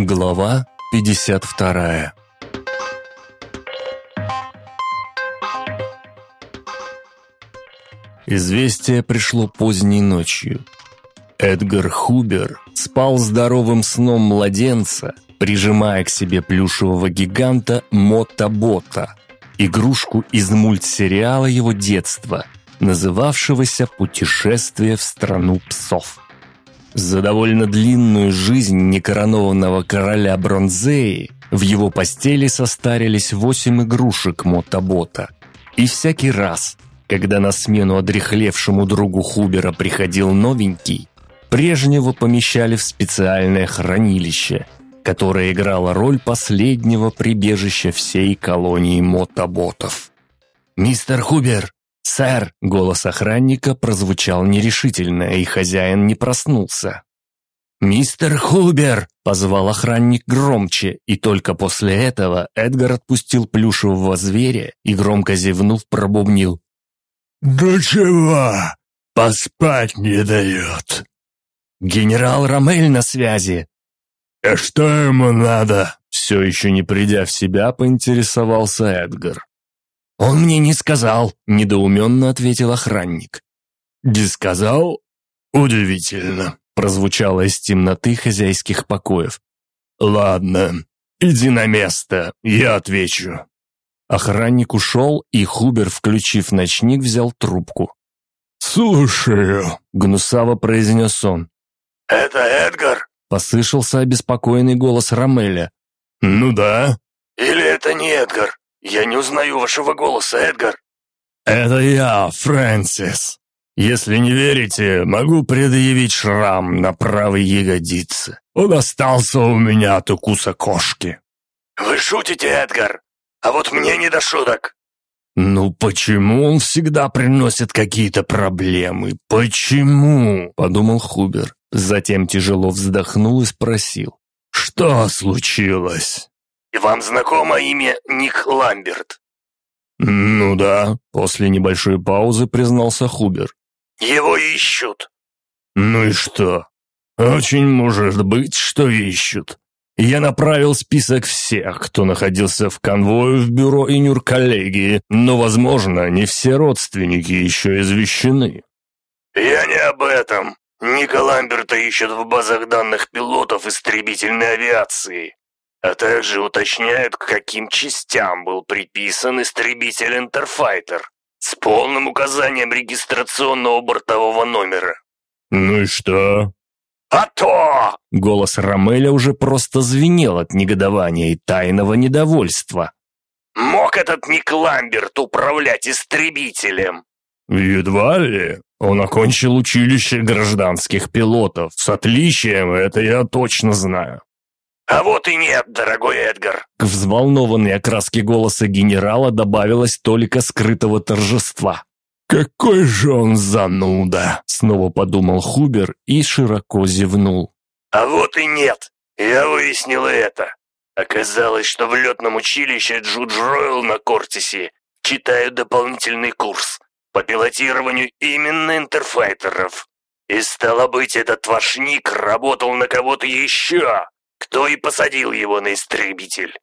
Глава 52 Известие пришло поздней ночью. Эдгар Хубер спал здоровым сном младенца, прижимая к себе плюшевого гиганта Мотобота, игрушку из мультсериала его детства, называвшегося «Путешествие в страну псов». За довольно длинную жизнь некоронованного короля Бронзеи в его постели состарились восемь игрушек мотобота. И всякий раз, когда на смену одрехлевшему другу Хубера приходил новенький, прежнего помещали в специальное хранилище, которое играло роль последнего прибежища всей колонии мотоботов. «Мистер Хубер!» «Сэр!» — голос охранника прозвучал нерешительно, и хозяин не проснулся. «Мистер Хубер!» — позвал охранник громче, и только после этого Эдгар отпустил плюшевого зверя и, громко зевнув, пробубнил. «Да чего? Поспать не дает!» «Генерал Ромель на связи!» «А что ему надо?» Все еще не придя в себя, поинтересовался Эдгар. «Он мне не сказал», — недоуменно ответил охранник. «Не сказал? Удивительно», — прозвучало из темноты хозяйских покоев. «Ладно, иди на место, я отвечу». Охранник ушел, и Хубер, включив ночник, взял трубку. «Слушаю», — гнусаво произнес он. «Это Эдгар?» — послышался обеспокоенный голос Ромеля. «Ну да». «Или это не Эдгар? Я не узнаю вашего голоса, Эдгар». «Это я, Фрэнсис. Если не верите, могу предъявить шрам на правой ягодице. Он остался у меня от укуса кошки». «Вы шутите, Эдгар? А вот мне не до шуток». «Ну почему он всегда приносит какие-то проблемы? Почему?» – подумал Хубер. Затем тяжело вздохнул и спросил. «Что случилось?» «И вам знакомо имя Ник Ламберт?» «Ну да», – после небольшой паузы признался Хубер. «Его ищут». «Ну и что?» «Очень может быть, что ищут. Я направил список всех, кто находился в конвое в бюро и коллегии, но, возможно, не все родственники еще извещены». «Я не об этом. Ника Ламберта ищут в базах данных пилотов истребительной авиации, а также уточняют, к каким частям был приписан истребитель Интерфайтер с полным указанием регистрационного бортового номера». «Ну и что?» «А то!» Голос Ромеля уже просто звенел от негодования и тайного недовольства. «Мог этот Ник Ламберт управлять истребителем?» «Едва ли. Он окончил училище гражданских пилотов. С отличием, это я точно знаю». «А вот и нет, дорогой Эдгар!» К взволнованной окраске голоса генерала добавилось только скрытого торжества. «Какой же он зануда!» Снова подумал Хубер и широко зевнул. «А вот и нет! Я выяснил это. Оказалось, что в летном училище Джудж Ройл на Кортисе читают дополнительный курс по пилотированию именно интерфайтеров. И стало быть, этот ваш Ник работал на кого-то еще, кто и посадил его на истребитель.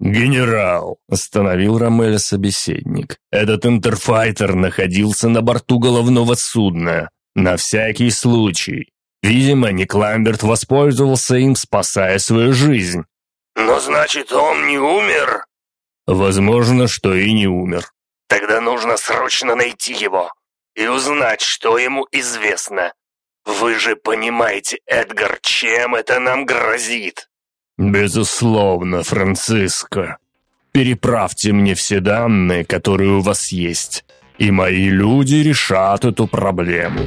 «Генерал!» – остановил Ромеля собеседник. «Этот интерфайтер находился на борту головного судна. На всякий случай. Видимо, Ник Ламберт воспользовался им, спасая свою жизнь». «Но значит, он не умер?» «Возможно, что и не умер». «Тогда нужно срочно найти его и узнать, что ему известно. Вы же понимаете, Эдгар, чем это нам грозит?» «Безусловно, Франциско. Переправьте мне все данные, которые у вас есть, и мои люди решат эту проблему».